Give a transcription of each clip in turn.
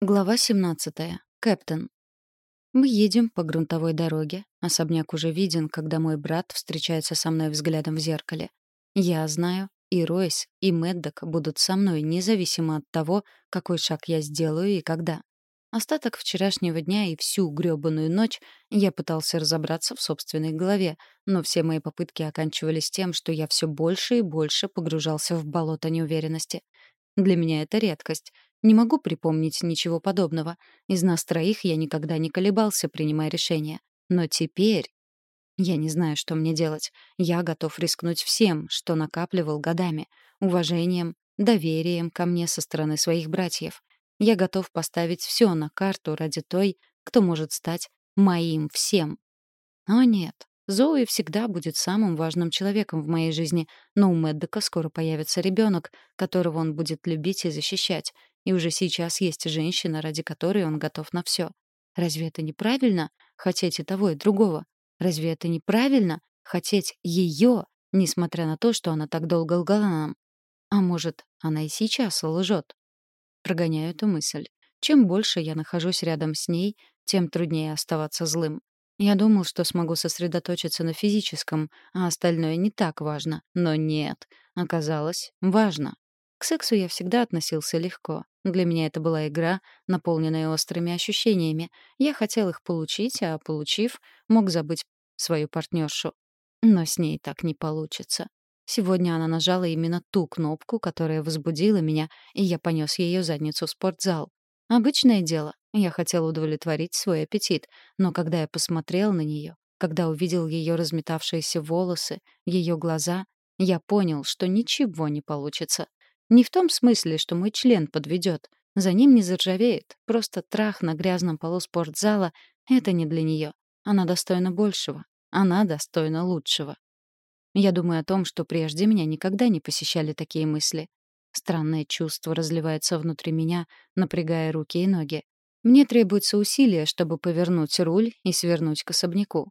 Глава 17. Кэптен. Мы едем по грунтовой дороге. Особняк уже виден, когда мой брат встречается со мной взглядом в зеркале. Я знаю, и Ройс, и Мэддок будут со мной, независимо от того, какой шаг я сделаю и когда. Остаток вчерашнего дня и всю грёбаную ночь я пытался разобраться в собственной голове, но все мои попытки оканчивались тем, что я все больше и больше погружался в болото неуверенности. Для меня это редкость — не могу припомнить ничего подобного. Из нас троих я никогда не колебался, принимая решения. Но теперь... Я не знаю, что мне делать. Я готов рискнуть всем, что накапливал годами. Уважением, доверием ко мне со стороны своих братьев. Я готов поставить все на карту ради той, кто может стать моим всем. Но нет, Зои всегда будет самым важным человеком в моей жизни, но у Мэддека скоро появится ребенок, которого он будет любить и защищать, и уже сейчас есть женщина, ради которой он готов на все. Разве это неправильно — хотеть и того, и другого? Разве это неправильно — хотеть ее, несмотря на то, что она так долго лгала нам? А может, она и сейчас лжет? Прогоняю эту мысль. Чем больше я нахожусь рядом с ней, тем труднее оставаться злым. Я думал, что смогу сосредоточиться на физическом, а остальное не так важно. Но нет, оказалось, важно. К сексу я всегда относился легко. Для меня это была игра, наполненная острыми ощущениями. Я хотел их получить, а получив, мог забыть свою партнершу. Но с ней так не получится. Сегодня она нажала именно ту кнопку, которая возбудила меня, и я понес ее задницу в спортзал. Обычное дело. Я хотел удовлетворить свой аппетит, но когда я посмотрел на нее, когда увидел ее разметавшиеся волосы, ее глаза, я понял, что ничего не получится. Не в том смысле, что мой член подведет. За ним не заржавеет. Просто трах на грязном полу спортзала — это не для нее. Она достойна большего. Она достойна лучшего. Я думаю о том, что прежде меня никогда не посещали такие мысли. Странное чувство разливается внутри меня, напрягая руки и ноги. Мне требуется усилие, чтобы повернуть руль и свернуть к особняку.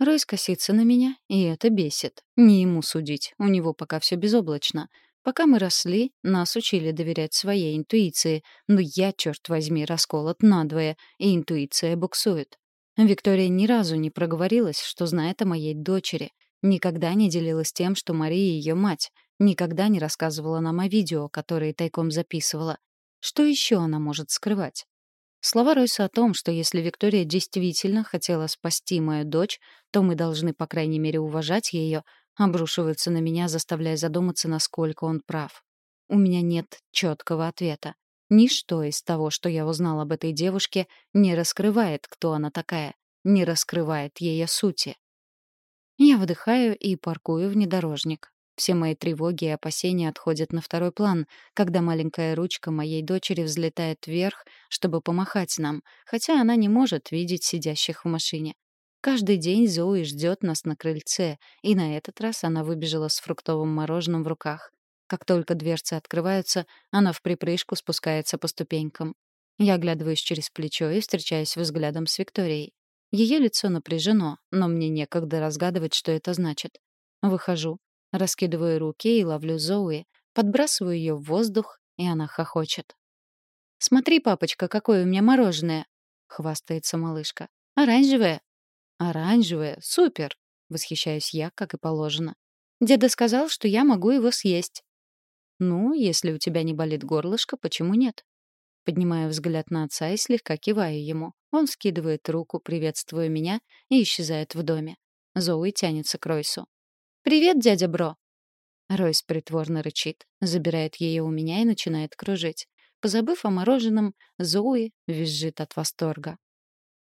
Ройс косится на меня, и это бесит. Не ему судить, у него пока все безоблачно. Пока мы росли, нас учили доверять своей интуиции, но я, черт возьми, расколот надвое, и интуиция буксует. Виктория ни разу не проговорилась, что знает о моей дочери, никогда не делилась тем, что Мария ее мать, никогда не рассказывала нам о видео, которые тайком записывала. Что еще она может скрывать? Слова Ройса о том, что если Виктория действительно хотела спасти мою дочь, то мы должны, по крайней мере, уважать ее, обрушиваются на меня, заставляя задуматься, насколько он прав. У меня нет четкого ответа. Ничто из того, что я узнал об этой девушке, не раскрывает, кто она такая, не раскрывает ее сути. Я выдыхаю и паркую внедорожник. Все мои тревоги и опасения отходят на второй план, когда маленькая ручка моей дочери взлетает вверх, чтобы помахать нам, хотя она не может видеть сидящих в машине. Каждый день Зои ждет нас на крыльце, и на этот раз она выбежала с фруктовым мороженым в руках. Как только дверцы открываются, она в припрыжку спускается по ступенькам. Я оглядываюсь через плечо и встречаюсь взглядом с Викторией. Ее лицо напряжено, но мне некогда разгадывать, что это значит. Выхожу, раскидываю руки и ловлю Зоуи, подбрасываю ее в воздух, и она хохочет. «Смотри, папочка, какое у меня мороженое!» — хвастается малышка. «Оранжевое!» «Оранжевое? Супер!» — восхищаюсь я, как и положено. «Деда сказал, что я могу его съесть». «Ну, если у тебя не болит горлышко, почему нет?» Поднимаю взгляд на отца и слегка киваю ему. Он скидывает руку, приветствуя меня, и исчезает в доме. Зоуи тянется к Ройсу. «Привет, дядя Бро!» Ройс притворно рычит, забирает ее у меня и начинает кружить. Позабыв о мороженом, Зоуи визжит от восторга.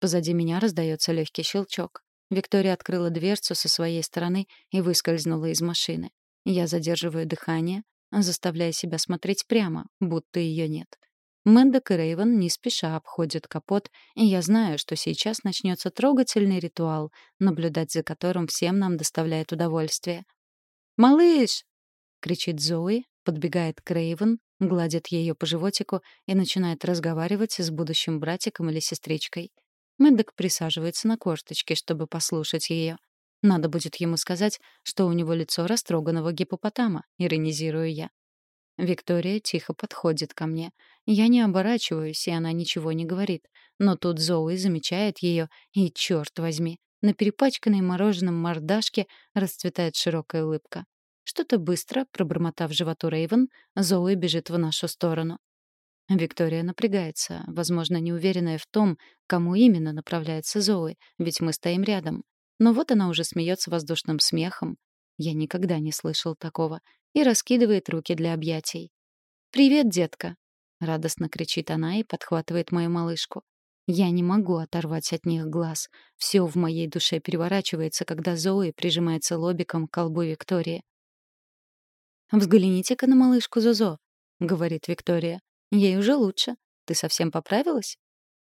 Позади меня раздается легкий щелчок. Виктория открыла дверцу со своей стороны и выскользнула из машины. Я задерживаю дыхание, заставляя себя смотреть прямо, будто ее нет. Мэндок и Рейвен не спеша обходят капот, и я знаю, что сейчас начнется трогательный ритуал, наблюдать за которым всем нам доставляет удовольствие. «Малыш!» — кричит Зои, подбегает к Рейвен, гладит ее по животику и начинает разговаривать с будущим братиком или сестричкой. Мэддок присаживается на корточке, чтобы послушать ее. Надо будет ему сказать, что у него лицо растроганного гипопотама, иронизирую я. Виктория тихо подходит ко мне. Я не оборачиваюсь, и она ничего не говорит. Но тут Зоуи замечает ее, и, черт возьми, на перепачканной мороженым мордашке расцветает широкая улыбка. Что-то быстро, пробормотав животу Рейвен, Зоуи бежит в нашу сторону. Виктория напрягается, возможно, неуверенная в том, кому именно направляется Зоуи, ведь мы стоим рядом. Но вот она уже смеется воздушным смехом. Я никогда не слышал такого. И раскидывает руки для объятий. «Привет, детка!» — радостно кричит она и подхватывает мою малышку. Я не могу оторвать от них глаз. Все в моей душе переворачивается, когда Зои прижимается лобиком к колбу Виктории. «Взгляните-ка на малышку Зозо», — говорит Виктория. «Ей уже лучше. Ты совсем поправилась?»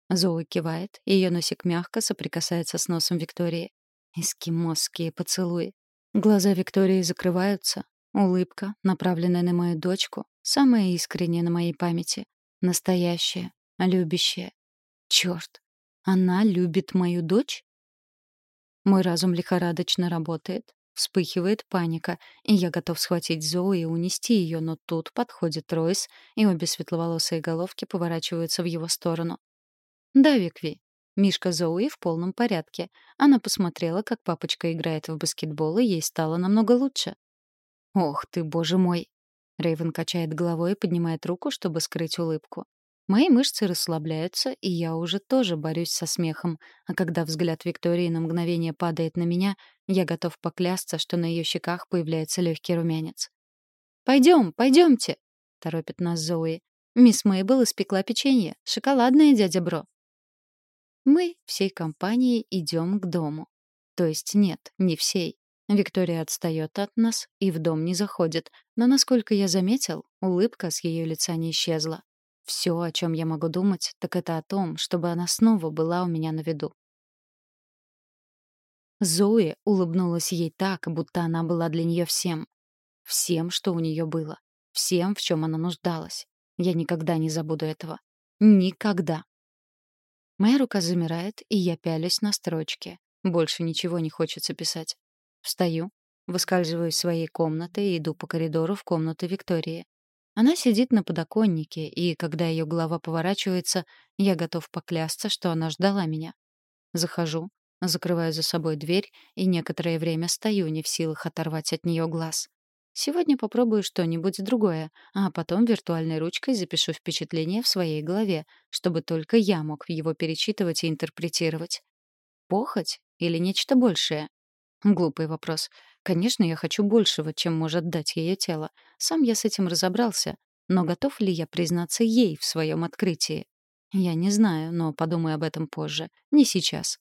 Зои кивает, и ее носик мягко соприкасается с носом Виктории. Эскимосские поцелуи. Глаза Виктории закрываются. Улыбка, направленная на мою дочку, самая искренняя на моей памяти. Настоящая, любящая. Черт, она любит мою дочь? Мой разум лихорадочно работает. Вспыхивает паника, и я готов схватить Зоу и унести ее, но тут подходит Ройс, и обе светловолосые головки поворачиваются в его сторону. «Да, Викви». Мишка Зоуи в полном порядке. Она посмотрела, как папочка играет в баскетбол, и ей стало намного лучше. «Ох ты, боже мой!» Рейвен качает головой и поднимает руку, чтобы скрыть улыбку. Мои мышцы расслабляются, и я уже тоже борюсь со смехом. А когда взгляд Виктории на мгновение падает на меня, я готов поклясться, что на ее щеках появляется легкий румянец. «Пойдем, пойдемте!» — торопит нас Зои. «Мисс Мейбл испекла печенье. Шоколадное, дядя Бро». Мы всей компанией идем к дому. То есть нет, не всей. Виктория отстает от нас и в дом не заходит, но, насколько я заметил, улыбка с ее лица не исчезла. Все, о чем я могу думать, так это о том, чтобы она снова была у меня на виду. Зои улыбнулась ей так, будто она была для нее всем. Всем, что у нее было. Всем, в чем она нуждалась. Я никогда не забуду этого. Никогда. Моя рука замирает, и я пялюсь на строчки. Больше ничего не хочется писать. Встаю, выскальзываю из своей комнаты и иду по коридору в комнату Виктории. Она сидит на подоконнике, и когда ее голова поворачивается, я готов поклясться, что она ждала меня. Захожу, закрываю за собой дверь и некоторое время стою, не в силах оторвать от нее глаз. Сегодня попробую что-нибудь другое, а потом виртуальной ручкой запишу впечатление в своей голове, чтобы только я мог его перечитывать и интерпретировать. Похоть или нечто большее? Глупый вопрос. Конечно, я хочу большего, чем может дать ее тело. Сам я с этим разобрался. Но готов ли я признаться ей в своем открытии? Я не знаю, но подумаю об этом позже. Не сейчас.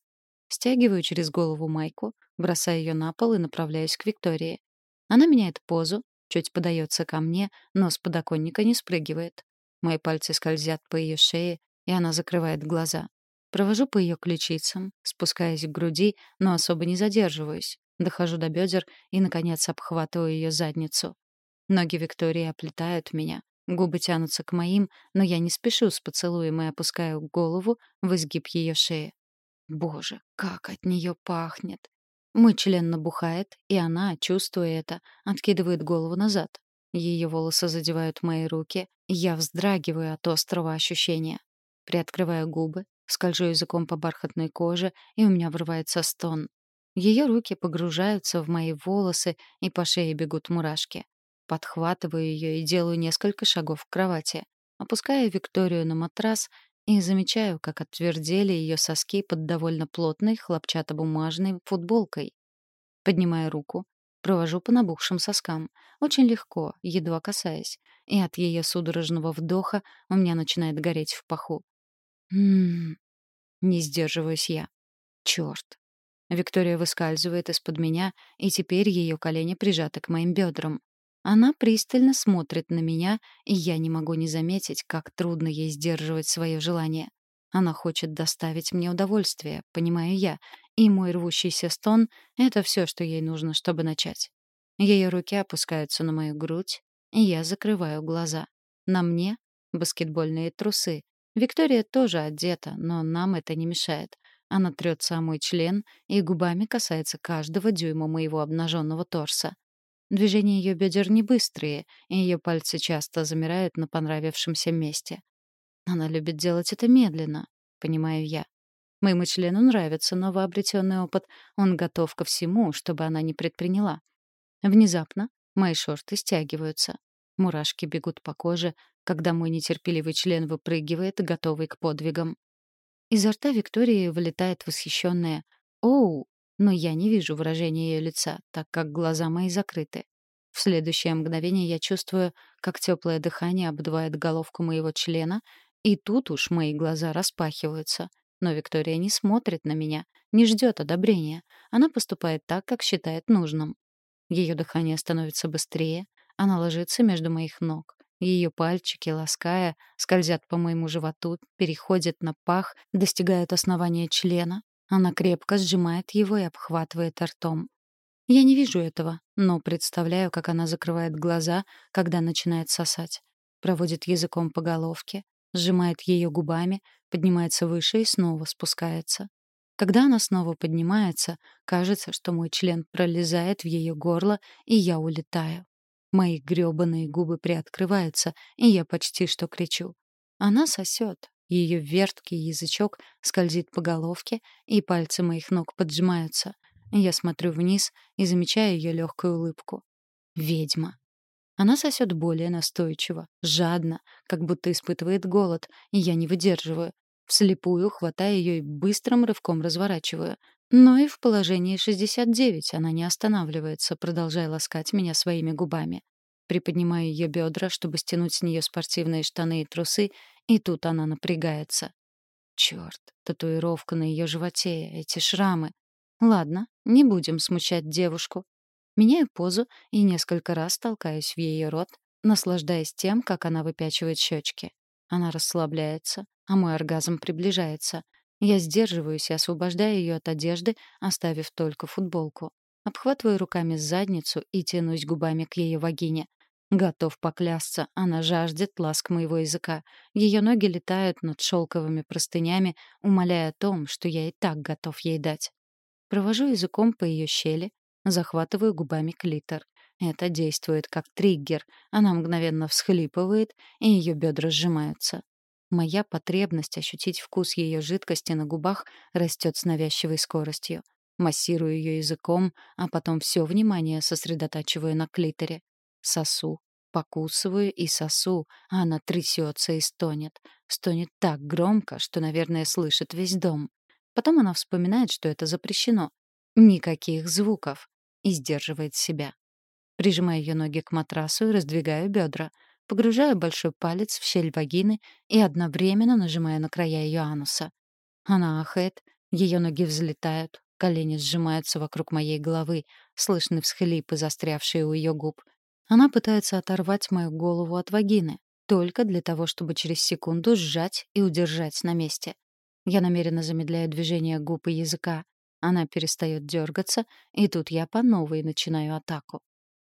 Стягиваю через голову майку, бросаю ее на пол и направляюсь к Виктории. Она меняет позу, чуть подается ко мне, но с подоконника не спрыгивает. Мои пальцы скользят по ее шее, и она закрывает глаза. Провожу по ее ключицам, спускаясь к груди, но особо не задерживаюсь. Дохожу до бедер и, наконец, обхватываю ее задницу. Ноги Виктории оплетают меня. Губы тянутся к моим, но я не спешу с поцелуем и опускаю голову в изгиб ее шеи. Боже, как от нее пахнет! Мой член набухает, и она, чувствуя это, откидывает голову назад. Ее волосы задевают мои руки, я вздрагиваю от острого ощущения. Приоткрываю губы, скольжу языком по бархатной коже, и у меня врывается стон. Ее руки погружаются в мои волосы, и по шее бегут мурашки. Подхватываю ее и делаю несколько шагов к кровати. Опускаю Викторию на матрас и замечаю, как отвердели ее соски под довольно плотной хлопчатобумажной футболкой. Поднимаю руку, провожу по набухшим соскам. Очень легко, едва касаясь. И от ее судорожного вдоха у меня начинает гореть в паху. Ммм, не сдерживаюсь я. Черт, Виктория выскальзывает из-под меня, и теперь ее колени прижаты к моим бедрам. Она пристально смотрит на меня, и я не могу не заметить, как трудно ей сдерживать свое желание. Она хочет доставить мне удовольствие, понимаю я, и мой рвущийся стон — это все, что ей нужно, чтобы начать. Ее руки опускаются на мою грудь, и я закрываю глаза. На мне — баскетбольные трусы. Виктория тоже одета, но нам это не мешает. Она трется о мой член и губами касается каждого дюйма моего обнаженного торса. Движения ее бедер не быстрые, и ее пальцы часто замирают на понравившемся месте. Она любит делать это медленно, понимаю я. Моему члену нравится новообретенный опыт. Он готов ко всему, чтобы она не предприняла. Внезапно мои шорты стягиваются. Мурашки бегут по коже, когда мой нетерпеливый член выпрыгивает, готовый к подвигам. Изо рта Виктории вылетает восхищенная «Оу!», но я не вижу выражения ее лица, так как глаза мои закрыты. В следующее мгновение я чувствую, как теплое дыхание обдувает головку моего члена, и тут уж мои глаза распахиваются. Но Виктория не смотрит на меня, не ждет одобрения. Она поступает так, как считает нужным. Ее дыхание становится быстрее, она ложится между моих ног. Ее пальчики, лаская, скользят по моему животу, переходят на пах, достигают основания члена. Она крепко сжимает его и обхватывает ртом. Я не вижу этого, но представляю, как она закрывает глаза, когда начинает сосать. Проводит языком по головке, сжимает ее губами, поднимается выше и снова спускается. Когда она снова поднимается, кажется, что мой член пролезает в ее горло, и я улетаю. Мои грёбаные губы приоткрываются, и я почти что кричу. Она сосет. Ее верткий язычок скользит по головке, и пальцы моих ног поджимаются. Я смотрю вниз и замечаю ее легкую улыбку. Ведьма. Она сосет более настойчиво, жадно, как будто испытывает голод, и я не выдерживаю. Вслепую хватаю ее и быстрым рывком разворачиваю. Но и в положении 69 она не останавливается, продолжая ласкать меня своими губами. Приподнимаю ее бедра, чтобы стянуть с нее спортивные штаны и трусы, и тут она напрягается. Черт, татуировка на ее животе, эти шрамы. Ладно, не будем смущать девушку. Меняю позу и несколько раз толкаюсь в ее рот, наслаждаясь тем, как она выпячивает щечки. Она расслабляется, а мой оргазм приближается. Я сдерживаюсь и освобождаю ее от одежды, оставив только футболку. Обхватываю руками задницу и тянусь губами к ее вагине. Готов поклясться, она жаждет ласк моего языка. Ее ноги летают над шелковыми простынями, умоляя о том, что я и так готов ей дать. Провожу языком по ее щели, захватываю губами клитор. Это действует как триггер. Она мгновенно всхлипывает, и ее бедра сжимаются. Моя потребность ощутить вкус ее жидкости на губах растет с навязчивой скоростью. Массирую ее языком, а потом все внимание сосредотачиваю на клиторе. Сосу, покусываю и сосу, а она трясется и стонет. Стонет так громко, что, наверное, слышит весь дом. Потом она вспоминает, что это запрещено. Никаких звуков. И сдерживает себя. Прижимаю ее ноги к матрасу и раздвигаю бедра. Погружаю большой палец в щель вагины и одновременно нажимаю на края ее ануса. Она ахает, ее ноги взлетают, колени сжимаются вокруг моей головы, слышны всхлипы, застрявшие у ее губ. Она пытается оторвать мою голову от вагины, только для того, чтобы через секунду сжать и удержать на месте. Я намеренно замедляю движение губ и языка. Она перестает дергаться, и тут я по новой начинаю атаку.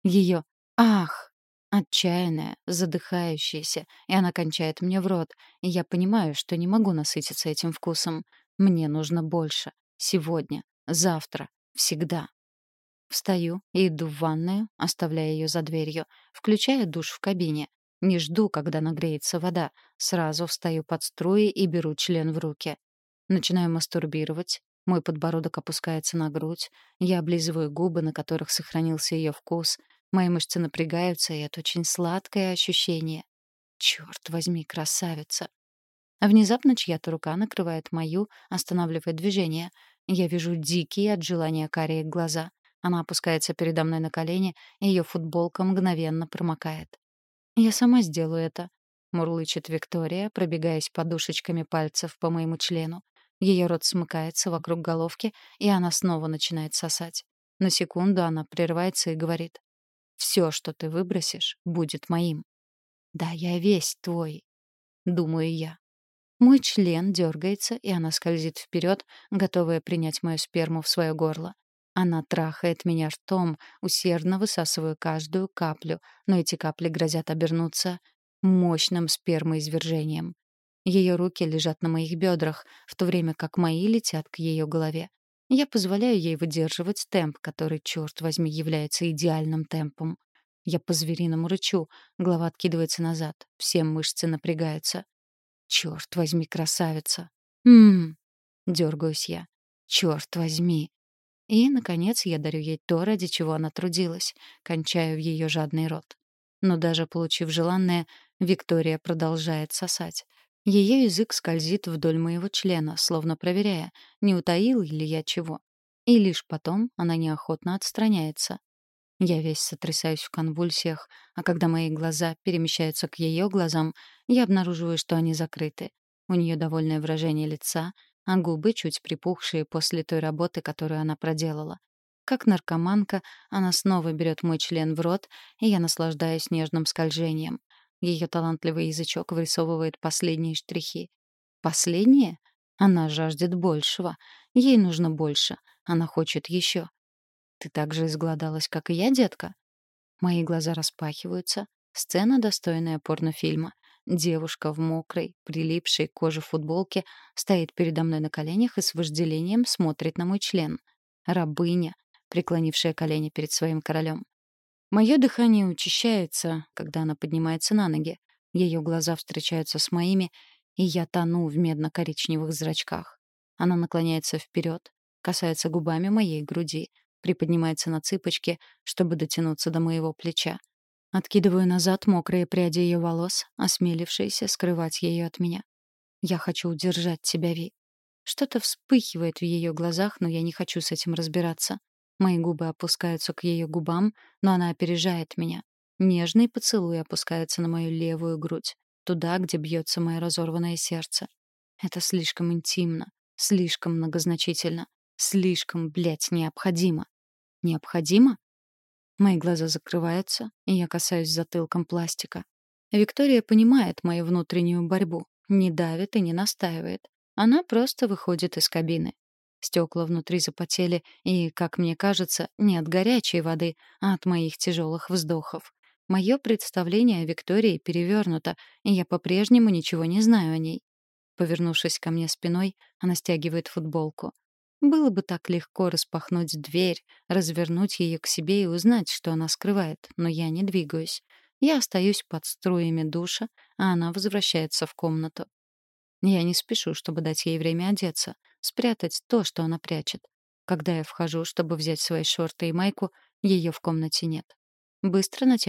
Ее «Ах!» Отчаянная, задыхающаяся, и она кончает мне в рот, и я понимаю, что не могу насытиться этим вкусом. Мне нужно больше. Сегодня, завтра, всегда. Встаю и иду в ванную, оставляя ее за дверью, включая душ в кабине. Не жду, когда нагреется вода. Сразу встаю под струи и беру член в руки. Начинаю мастурбировать. Мой подбородок опускается на грудь. Я облизываю губы, на которых сохранился ее вкус — Мои мышцы напрягаются, и это очень сладкое ощущение. Черт возьми, красавица. А внезапно чья-то рука накрывает мою, останавливая движение. Я вижу дикие от желания карие глаза. Она опускается передо мной на колени, и ее футболка мгновенно промокает. «Я сама сделаю это», — мурлычет Виктория, пробегаясь подушечками пальцев по моему члену. Ее рот смыкается вокруг головки, и она снова начинает сосать. На секунду она прерывается и говорит. Все, что ты выбросишь, будет моим. Да, я весь твой, думаю я. Мой член дергается, и она скользит вперед, готовая принять мою сперму в свое горло. Она трахает меня ртом, усердно высасываю каждую каплю, но эти капли грозят обернуться мощным спермоизвержением. Ее руки лежат на моих бедрах, в то время как мои летят к ее голове. Я позволяю ей выдерживать темп, который, черт возьми, является идеальным темпом. Я по-звериному рычу, голова откидывается назад, все мышцы напрягаются. Черт возьми, красавица. Мм. Дергаюсь я. Черт возьми. И, наконец, я дарю ей то, ради чего она трудилась, кончаю в ее жадный рот. Но даже получив желанное, Виктория продолжает сосать. Ее язык скользит вдоль моего члена, словно проверяя, не утаил ли я чего. И лишь потом она неохотно отстраняется. Я весь сотрясаюсь в конвульсиях, а когда мои глаза перемещаются к ее глазам, я обнаруживаю, что они закрыты. У нее довольное выражение лица, а губы чуть припухшие после той работы, которую она проделала. Как наркоманка, она снова берет мой член в рот, и я наслаждаюсь нежным скольжением. Ее талантливый язычок вырисовывает последние штрихи. Последние? Она жаждет большего. Ей нужно больше. Она хочет еще. Ты так же изгладалась, как и я, детка? Мои глаза распахиваются. Сцена, достойная порнофильма. Девушка в мокрой, прилипшей к коже футболке стоит передо мной на коленях и с вожделением смотрит на мой член. Рабыня, преклонившая колени перед своим королем. Мое дыхание учащается, когда она поднимается на ноги. Ее глаза встречаются с моими, и я тону в медно-коричневых зрачках. Она наклоняется вперед, касается губами моей груди, приподнимается на цыпочки, чтобы дотянуться до моего плеча. Откидываю назад мокрые пряди ее волос, осмелившиеся скрывать ее от меня. Я хочу удержать тебя, Ви. Что-то вспыхивает в ее глазах, но я не хочу с этим разбираться. Мои губы опускаются к ее губам, но она опережает меня. Нежный поцелуй опускается на мою левую грудь, туда, где бьется мое разорванное сердце. Это слишком интимно, слишком многозначительно, слишком, блядь, необходимо. Необходимо? Мои глаза закрываются, и я касаюсь затылком пластика. Виктория понимает мою внутреннюю борьбу, не давит и не настаивает. Она просто выходит из кабины. Стекла внутри запотели, и, как мне кажется, не от горячей воды, а от моих тяжелых вздохов. Мое представление о Виктории перевернуто, и я по-прежнему ничего не знаю о ней. Повернувшись ко мне спиной, она стягивает футболку. Было бы так легко распахнуть дверь, развернуть ее к себе и узнать, что она скрывает, но я не двигаюсь. Я остаюсь под струями душа, а она возвращается в комнату. Я не спешу, чтобы дать ей время одеться спрятать то, что она прячет. Когда я вхожу, чтобы взять свои шорты и майку, ее в комнате нет. Быстро натягиваю